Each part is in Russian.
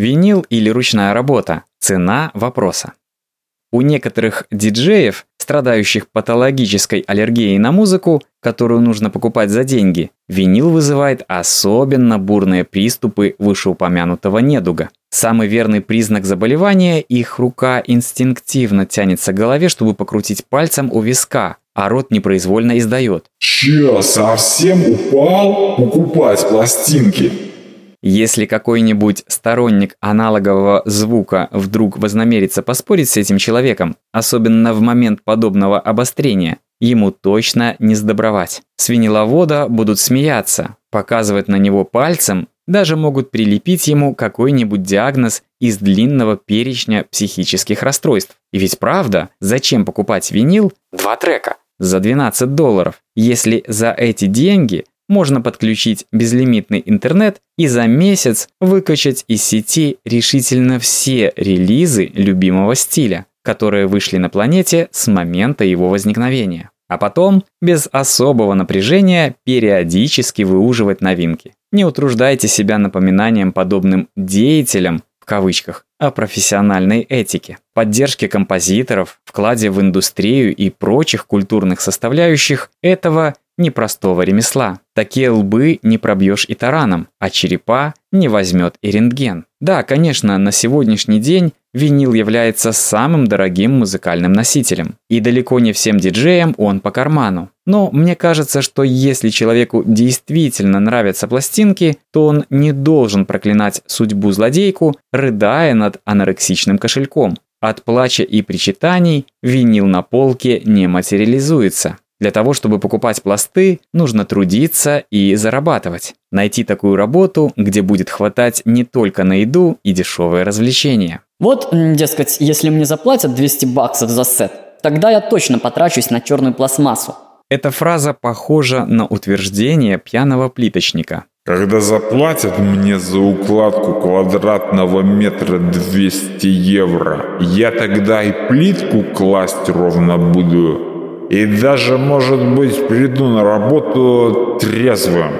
Винил или ручная работа? Цена вопроса. У некоторых диджеев, страдающих патологической аллергией на музыку, которую нужно покупать за деньги, винил вызывает особенно бурные приступы вышеупомянутого недуга. Самый верный признак заболевания – их рука инстинктивно тянется к голове, чтобы покрутить пальцем у виска, а рот непроизвольно издает. «Че, совсем упал? Покупать пластинки?» Если какой-нибудь сторонник аналогового звука вдруг вознамерится поспорить с этим человеком, особенно в момент подобного обострения, ему точно не сдобровать. Свиниловода будут смеяться, показывать на него пальцем, даже могут прилепить ему какой-нибудь диагноз из длинного перечня психических расстройств. И ведь правда, зачем покупать винил два трека за 12 долларов, если за эти деньги можно подключить безлимитный интернет и за месяц выкачать из сети решительно все релизы любимого стиля, которые вышли на планете с момента его возникновения. А потом, без особого напряжения, периодически выуживать новинки. Не утруждайте себя напоминанием подобным «деятелям» в кавычках о профессиональной этике, поддержке композиторов, вкладе в индустрию и прочих культурных составляющих этого непростого ремесла. Такие лбы не пробьешь и тараном, а черепа не возьмет и рентген. Да, конечно, на сегодняшний день винил является самым дорогим музыкальным носителем. И далеко не всем диджеям он по карману. Но мне кажется, что если человеку действительно нравятся пластинки, то он не должен проклинать судьбу-злодейку, рыдая над анорексичным кошельком. От плача и причитаний винил на полке не материализуется. Для того, чтобы покупать пласты, нужно трудиться и зарабатывать. Найти такую работу, где будет хватать не только на еду и дешевые развлечения. Вот, дескать, если мне заплатят 200 баксов за сет, тогда я точно потрачусь на черную пластмассу. Эта фраза похожа на утверждение пьяного плиточника. Когда заплатят мне за укладку квадратного метра 200 евро, я тогда и плитку класть ровно буду. И даже, может быть, приду на работу трезвым.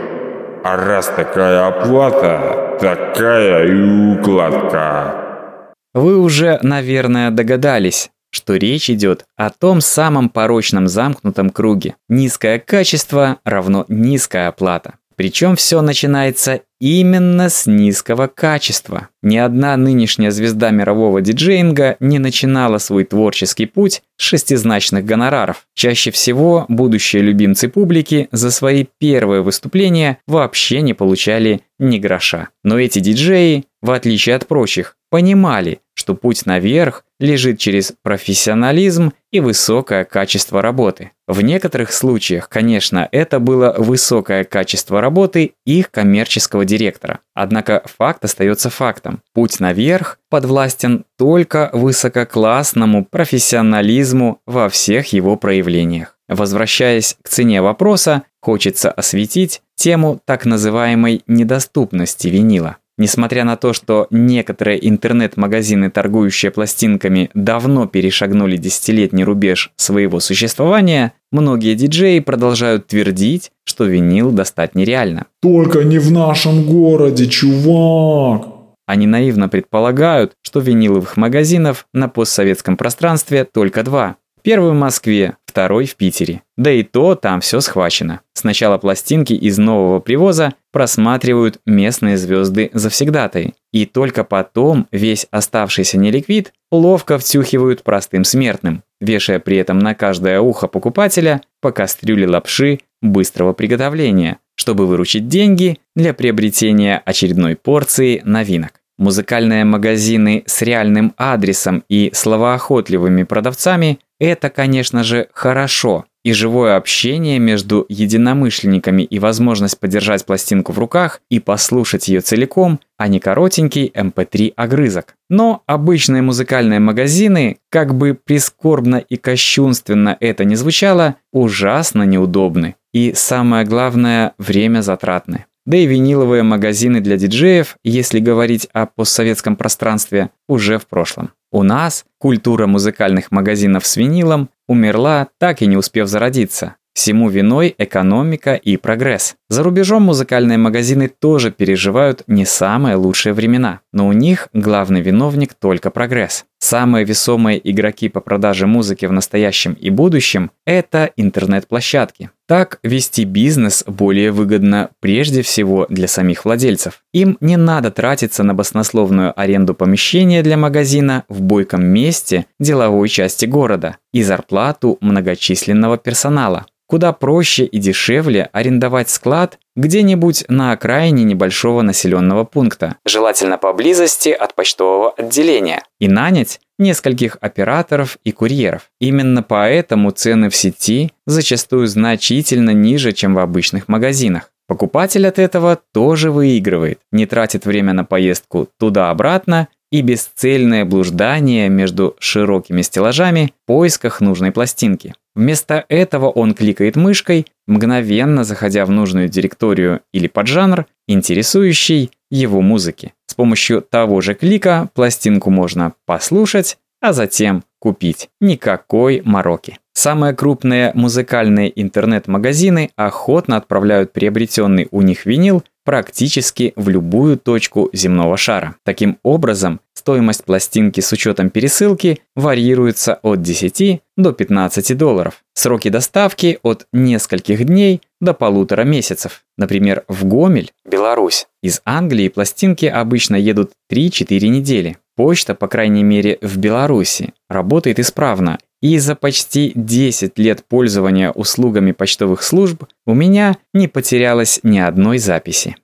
А раз такая оплата, такая и укладка. Вы уже, наверное, догадались, что речь идет о том самом порочном замкнутом круге. Низкое качество равно низкая оплата. Причем все начинается именно с низкого качества. Ни одна нынешняя звезда мирового диджеинга не начинала свой творческий путь с шестизначных гонораров. Чаще всего будущие любимцы публики за свои первые выступления вообще не получали ни гроша. Но эти диджеи, в отличие от прочих, понимали, что путь наверх лежит через профессионализм и высокое качество работы. В некоторых случаях, конечно, это было высокое качество работы их коммерческого директора. Однако факт остается фактом. Путь наверх подвластен только высококлассному профессионализму во всех его проявлениях. Возвращаясь к цене вопроса, хочется осветить тему так называемой недоступности винила. Несмотря на то, что некоторые интернет-магазины, торгующие пластинками, давно перешагнули десятилетний рубеж своего существования, многие диджеи продолжают твердить, что винил достать нереально. «Только не в нашем городе, чувак!» Они наивно предполагают, что виниловых магазинов на постсоветском пространстве только два. Первый в Москве, второй в Питере. Да и то там все схвачено. Сначала пластинки из нового привоза просматривают местные звезды завсегдатой. И только потом весь оставшийся неликвид ловко втюхивают простым смертным, вешая при этом на каждое ухо покупателя по кастрюле лапши быстрого приготовления, чтобы выручить деньги для приобретения очередной порции новинок. Музыкальные магазины с реальным адресом и словоохотливыми продавцами – это, конечно же, хорошо. И живое общение между единомышленниками и возможность подержать пластинку в руках и послушать ее целиком, а не коротенький MP3-огрызок. Эм Но обычные музыкальные магазины, как бы прискорбно и кощунственно это ни звучало, ужасно неудобны. И самое главное, время затратны. Да и виниловые магазины для диджеев, если говорить о постсоветском пространстве, уже в прошлом. У нас культура музыкальных магазинов с винилом умерла, так и не успев зародиться. Всему виной экономика и прогресс. За рубежом музыкальные магазины тоже переживают не самые лучшие времена, но у них главный виновник только прогресс. Самые весомые игроки по продаже музыки в настоящем и будущем – это интернет-площадки. Так вести бизнес более выгодно прежде всего для самих владельцев. Им не надо тратиться на баснословную аренду помещения для магазина в бойком месте деловой части города и зарплату многочисленного персонала. Куда проще и дешевле арендовать склад где-нибудь на окраине небольшого населенного пункта, желательно поблизости от почтового отделения, и нанять нескольких операторов и курьеров. Именно поэтому цены в сети зачастую значительно ниже, чем в обычных магазинах. Покупатель от этого тоже выигрывает, не тратит время на поездку туда-обратно и бесцельное блуждание между широкими стеллажами в поисках нужной пластинки. Вместо этого он кликает мышкой, мгновенно заходя в нужную директорию или поджанр, интересующий его музыки. С помощью того же клика пластинку можно послушать, а затем купить. Никакой мороки. Самые крупные музыкальные интернет-магазины охотно отправляют приобретенный у них винил практически в любую точку земного шара. Таким образом, стоимость пластинки с учетом пересылки варьируется от 10 до 15 долларов. Сроки доставки от нескольких дней до полутора месяцев. Например, в Гомель, Беларусь, из Англии пластинки обычно едут 3-4 недели. Почта, по крайней мере в Беларуси, работает исправно и за почти 10 лет пользования услугами почтовых служб у меня не потерялось ни одной записи.